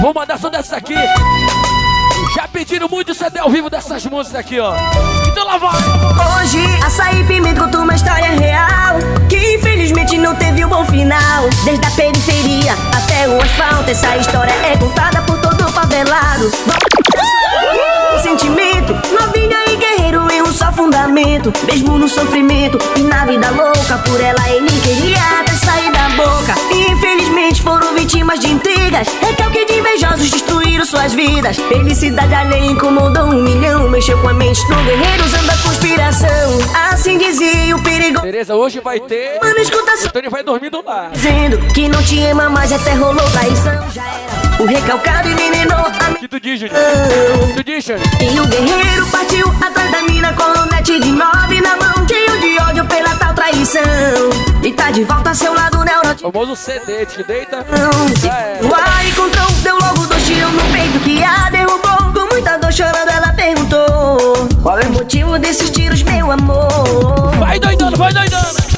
Vou mandar só dessa aqui. Pediram muito CD ao vivo dessas músicas aqui, ó. Então lá vai. Hoje, açaí pimenta conta uma história real Que infelizmente não teve um bom final Desde a periferia até o asfalto Essa história é contada por todo favelado Um sentimento, novinha e guerreiro em um só fundamento Mesmo no sofrimento e na vida louca Por ela ele queria até sair boca. Infelizmente foram vítimas de intrigas. Recalque de invejosos destruíram suas vidas. Felicidade alheia incomodou um milhão. Mexeu com a mente do guerreiro usando a conspiração. Assim dizia o perigo. Tereza, hoje vai ter. Mano, escuta só. Então ele vai dormir do lado. Dizendo que não te ama mais até rolou traição. Já era. O recalcado envenenou a Que tu diz? Que tu diz, Júnior? e o guerreiro partiu atrás da mina Colonete de nove na mão Cheio de ódio pela tal traição. E tá de volta ao seu lado neurótico Famoso CD, te deita. O ar encontrou, deu logo dois tiros no peito que a derrubou Com muita dor chorando ela perguntou Qual é o motivo desses tiros, meu amor? Vai doidando, vai doidando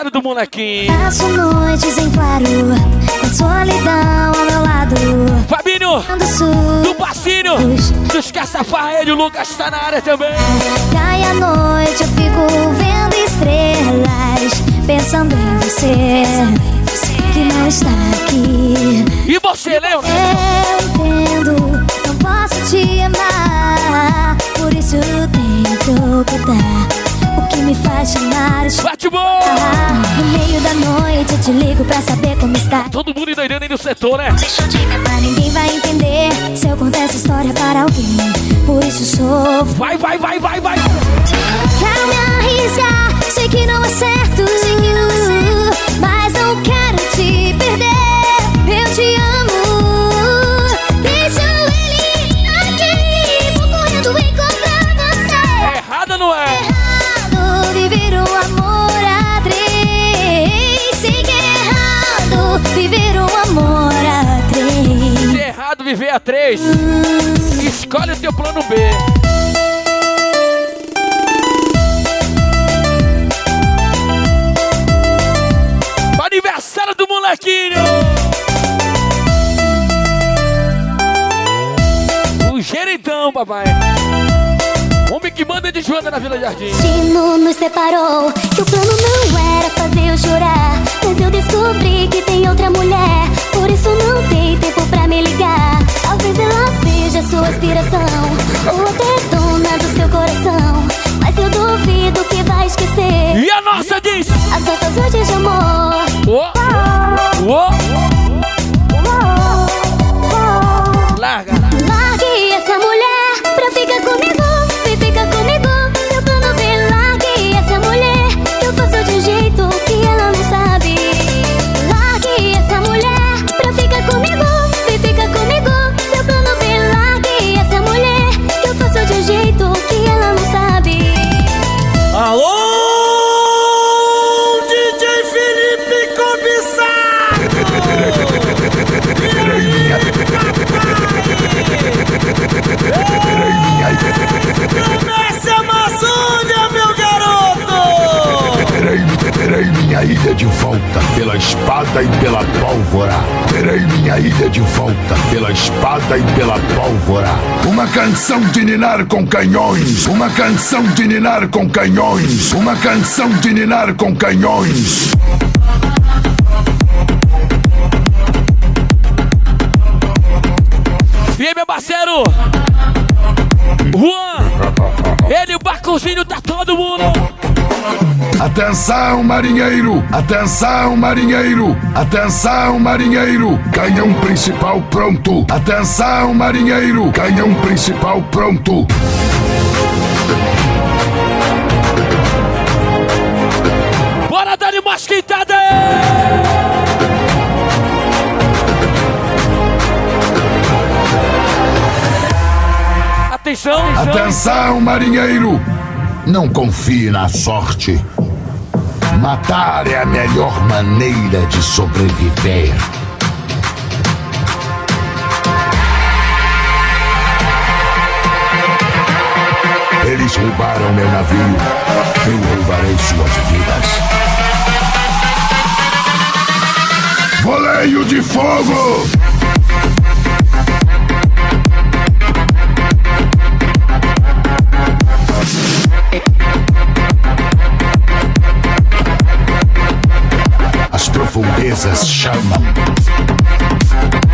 Aniversário do molequinho. Passo noites em claro, com solidão ao meu lado. Fabinho, do Passinho, dos caça-farra, ele, o Lucas tá na área também. cai a noite, eu fico vendo estrelas, pensando em você, que não está aqui. E você, lembra? Eu entendo, não posso te amar, por isso tenho que ocultar o que me faz chamar de Bate No meio da noite eu te ligo pra saber como está. Todo mundo endoidando aí no setor, né? Deixa eu te mas ninguém vai entender se eu contar essa história para alguém. Por isso sou. Vai, vai, vai, vai, vai. Quero me arriscar, sei que não é certo. Mas PVA3, escolhe o teu plano B. Aniversário do molequinho! O geridão, papai. Homem que manda de Joana na Vila Jardim. destino nos separou Que o plano não era fazer eu chorar As nossas noites espada e pela pólvora. Terei minha ilha de volta pela espada e pela pólvora. Uma canção de ninar com canhões. Uma canção de ninar com canhões. Uma canção de ninar com canhões. E aí, meu parceiro? Juan! Ele, o barcozinho! Atenção, marinheiro! Atenção, marinheiro! Atenção, marinheiro! Canhão principal pronto! Atenção, marinheiro! Canhão principal pronto! Bora dar uma esquentada! Atenção! Atenção, marinheiro! Não confie na sorte. Matar é a melhor maneira de sobreviver. Eles roubaram meu navio. Eu roubarei suas vidas. Voleio de fogo! is a showman.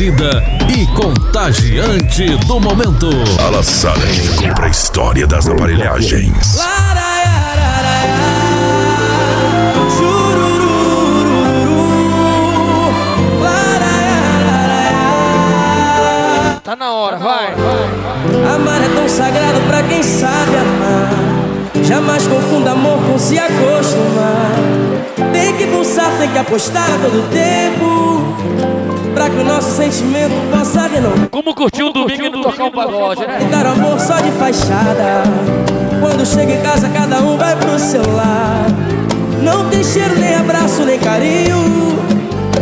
Querida e contagiante do momento. A laçada que ficou pra história das aparelhagens. Tá na hora, vai! Amar é tão sagrado pra quem sabe amar. Jamais confunda amor com se acostumar. Pulsar, tem que apostar a todo tempo. Pra que o nosso sentimento possa renovar. Como curtiu o domingo e não tocar um pagode, né? E dar amor só de fachada. Quando chega em casa, cada um vai pro seu lar. Não tem cheiro, nem abraço, nem carinho.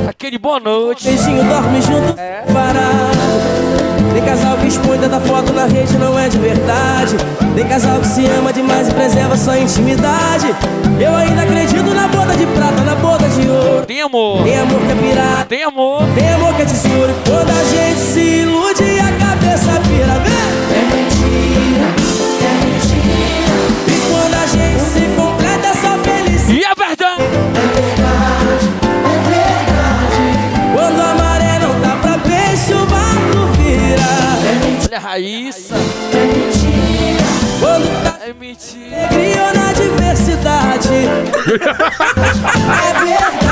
Aquele boa noite. Beijinho dorme junto, parado. Tem casal que expõe tanta foto na rede, não é de verdade. Tem casal que se ama demais e preserva sua intimidade. Eu ainda amor. Tem amor que é pirata. Tem amor. Tem amor que é tesouro. Quando a gente se ilude a cabeça vira, vem. É mentira, é mentira. E quando a gente se completa, é só felicidade. E a verdade? É verdade, é verdade. Quando a maré não tá pra peixe, o barco vira. É mentira. Olha a Raíssa. É mentira. Quando tá É mentira. alegria na diversidade. é verdade.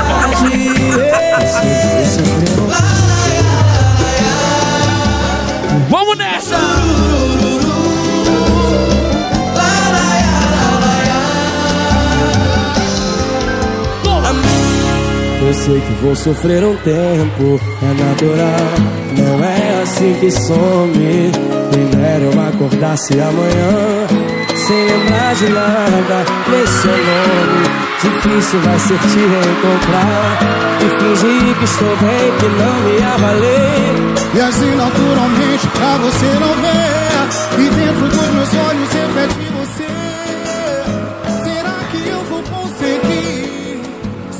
Vamos nessa! Eu sei que vou sofrer um tempo, é natural. Não é assim que some. Primeiro eu acordasse amanhã, sem lembrar de nada. Nem seu nome, difícil vai ser te reencontrar. E fingir que estou bem, que não ia valer. E assim naturalmente pra você não ver E dentro dos meus olhos reflete você Será que eu vou conseguir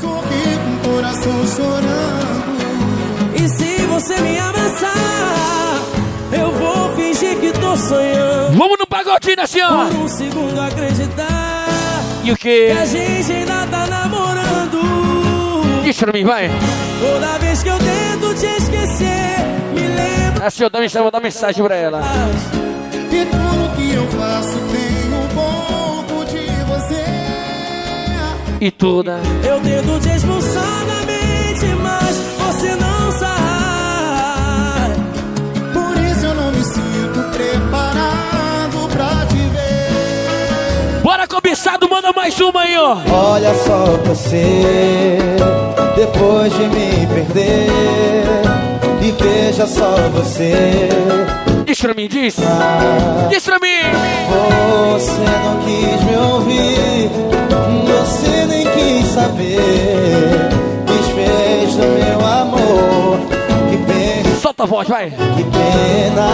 Sorrir com o coração chorando E se você me abraçar, eu vou fingir que tô sonhando. Vamos no pagodinho ó. Por um segundo acreditar E o quê? que a gente ainda tá namorando. Deixa pra mim, vai. Toda vez que eu tento te esquecer, me lembro. Assim, dá mensagem, vou dar mensagem pra ela. E tudo que eu faço tem um pouco de você E toda. Eu tento te expulsar da mente, Manda mais uma aí, ó. Olha só você, depois de me perder. E veja só você. Diz pra mim, diz. Diz pra mim. Você não quis me ouvir, você nem quis saber. Desfez do meu amor. Que pena, Solta a voz, vai. que pena.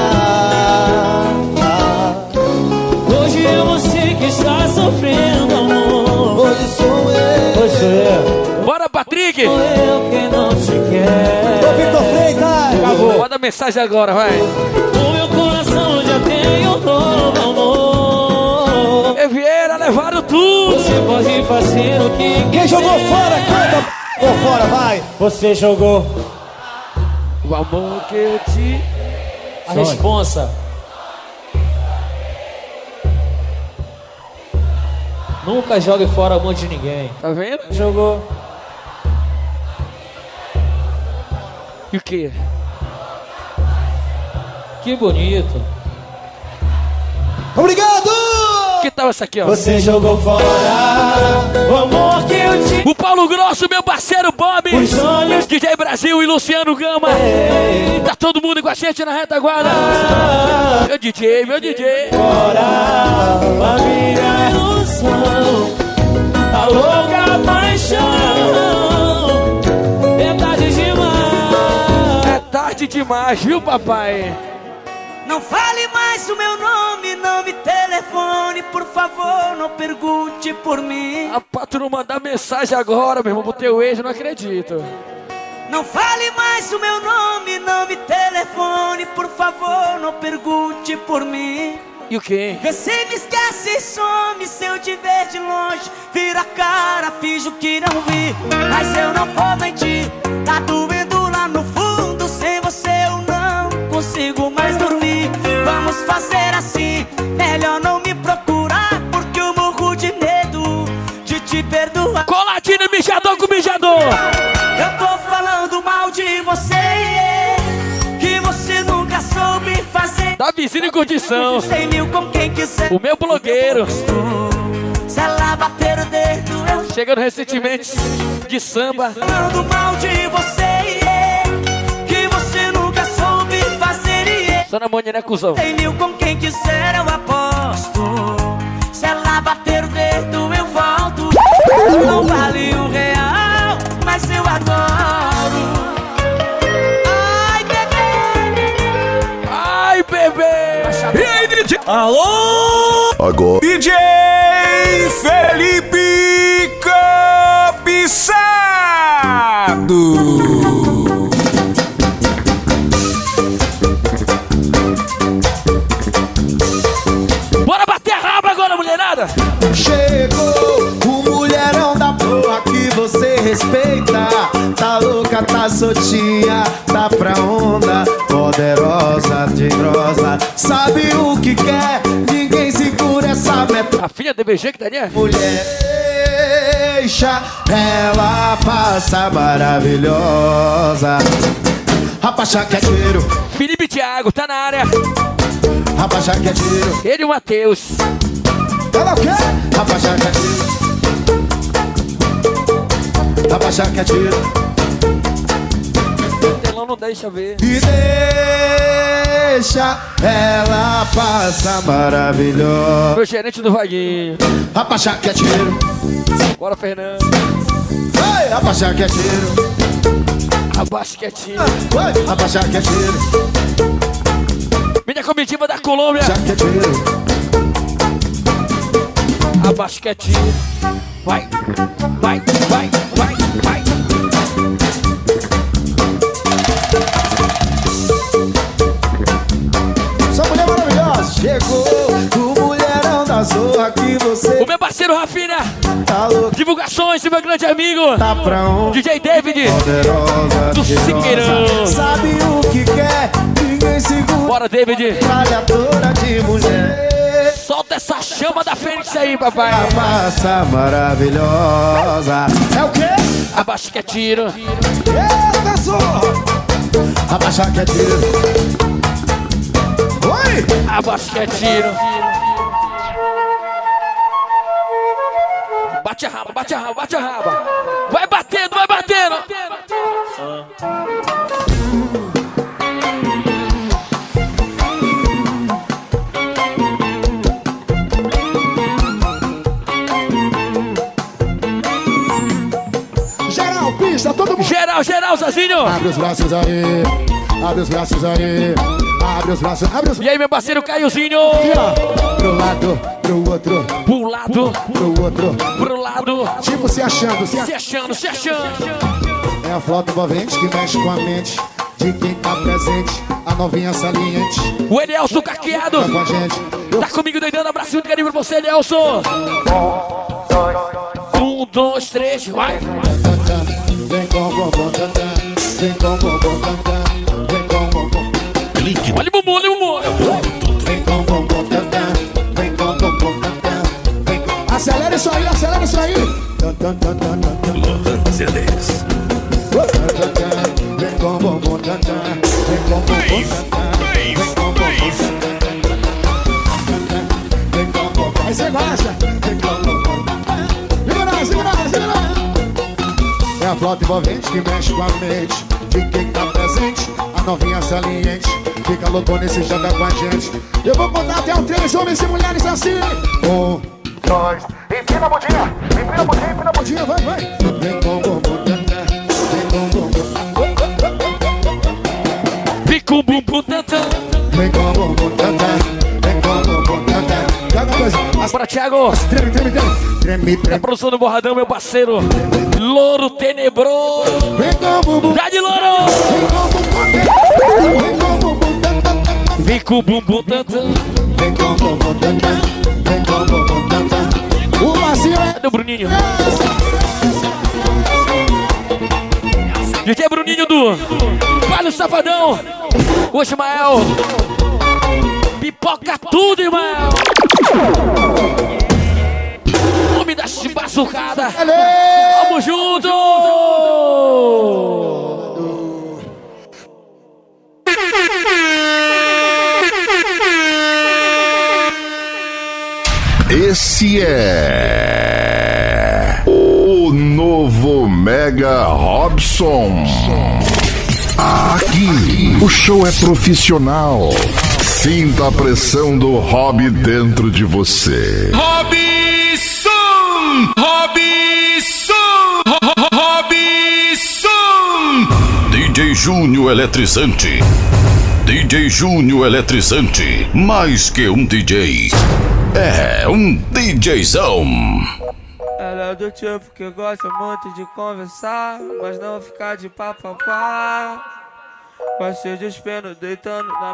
Hoje é você que está sofrendo, amor. Hoje sou eu. Hoje sou eu. Bora, Patrick. Sou eu quem não te quer. Ô, Vitor Freitas! Acabou. Manda mensagem agora, vai. O meu coração já tem um novo amor. E Vieira, levaram tudo. Você pode fazer o que quiser. Quem jogou fora, canta! Jogou fora, vai! Você jogou O amor que eu te. a responsa. Nunca jogue fora a mão de ninguém. Tá vendo? Jogou. E o quê? Que bonito. Obrigado! Que tal essa aqui, ó? Você jogou fora o amor que te O Paulo Grosso, meu parceiro Bob. Os olhos- DJ Brasil e Luciano Gama. Tá todo mundo com a gente na retaguarda. Meu DJ, meu DJ. fora. A minha ilusão. A louca paixão. É tarde demais. É tarde demais, viu, papai? Não fale mais o meu nome, não me telefone, por favor, não pergunte por mim. A não mandar mensagem agora, meu irmão, pro teu ex, eu não acredito. Não fale mais o meu nome, não me telefone, por favor, não pergunte por mim. E o quê? Você me esquece e some se eu te ver de longe. Vira a cara, finjo que não vi. Mas eu não vou mentir, yeah, que você nunca soube fazer. Yeah. Só na manhã, né, cuzão? Cem mil com quem quiser, eu aposto. Se ela bater o dedo, eu volto. Não vale um real, mas eu adoro. Alô? Agora. DJ Felipe Cobiçado! Bora bater a raba agora, mulherada! Chegou o mulherão da boa que você respeita. Tá louca, tá soltinha, tá pra onda. Rafinha DBG que tá ali? Mulher, deixa ela passa maravilhosa. Rapaz, que é tiro. Felipe Thiago, tá na área. Rapaz, que é tiro. Ele e o Matheus. Ela o quê? Rapaz, que é tiro. Rapaz, que é tiro. Não deixa ver. E deixa ela passa maravilhosa. Meu gerente do Vaguinho. Rapaz, que é tiro. Bora, Fernando. Ei, rapaz, que é tiro. Abaixa quietinho. Ei, rapaz, que é tiro. Minha comitiva da Colômbia. Que é tiro. Abaixa vai, vai, vai, vai. Que você O meu parceiro Rafinha. tá. Divulgações do meu grande amigo. Tá pra onde? DJ David. Poderosa, Do. Siqueirão. Sabe o que quer? Ninguém segura. Bora, David. Trabalhadora de mulher. Solta essa chama da Fênix aí, papai. A massa maravilhosa. É o quê? Abaixa que é tiro. Eita zorra. Abaixa que é tiro. Oi! Abaixa que é tiro. Bate a raba, bate a raba, bate a raba. Vai batendo, vai batendo. Geral, pista, todo mundo. Geral, geral, Zazinho. Abre os braços aí. Abre os braços aí. Abre os braços. Abre os E aí, meu parceiro Caiozinho. Pro lado, pro outro. Pro lado, Pro outro. pro lado. Tipo se achando, se Se achando, se achando. É a flauta envolvente que mexe com a mente de quem tá presente. A novinha saliente O Elielson caqueado. tá com a gente. Tá comigo doidando, abraço muito carinho pra você, Elielson. Um, dois, três, vai. Vem com bombom tantã. Vem com bombom Olha o bumbum, olha o bumbum. Vem com bombom tantã. Vem com bombom tantã. Vem com... Acelera isso aí, acelera isso aí. Lohan CDs. Vem com bombom tantã. Vem com bombom tantã. Vem com bombom tantã. Vem com bombom. Aí você gosta. Vem com bombom tantã. Segura, segura, segura. É a flauta envolvente que mexe com a mente De quem tá presente, novinha saliente Fica louco nesse joga com a gente. Eu vou contar até o três, homens e mulheres assim. Um, dois, empina a bundinha Empina a bundinha, empina a bundinha, vai, vai. Vem com bumbum, tantã. Vem com bumbum. Fica o bumbum tantã. Vem com bumbum, tantã. Vem com bumbum, tantã. Joga coisa, Bora, Thiago. treme, treme, treme. Treme, treme. Produção do Borradão, meu parceiro. Louro Tenebroso. Vem com bumbum, Já de louro. vem com bumbum Vem com bumbum, tantã Fica o bumbum tantã. Vem com bumbum, tantã Vem com bumbum, tantã O macio é Cadê o Bruninho? DJ Bruninho do Vale o Safadão. O Ismael. Pipoca tudo, irmão. Homem da chibaçucada. Tamo junto. Esse é o novo Mega Robson. Aqui o show é profissional. Sinta a pressão do hobby dentro de você. Robson! Robson! Robson! DJ Júnior Eletrizante. DJ Júnior Eletrizante. Mais que um DJ. É um DJzão. Ela é do tipo que gosta muito de conversar, mas não ficar de papapá. Gosta de espelho deitando na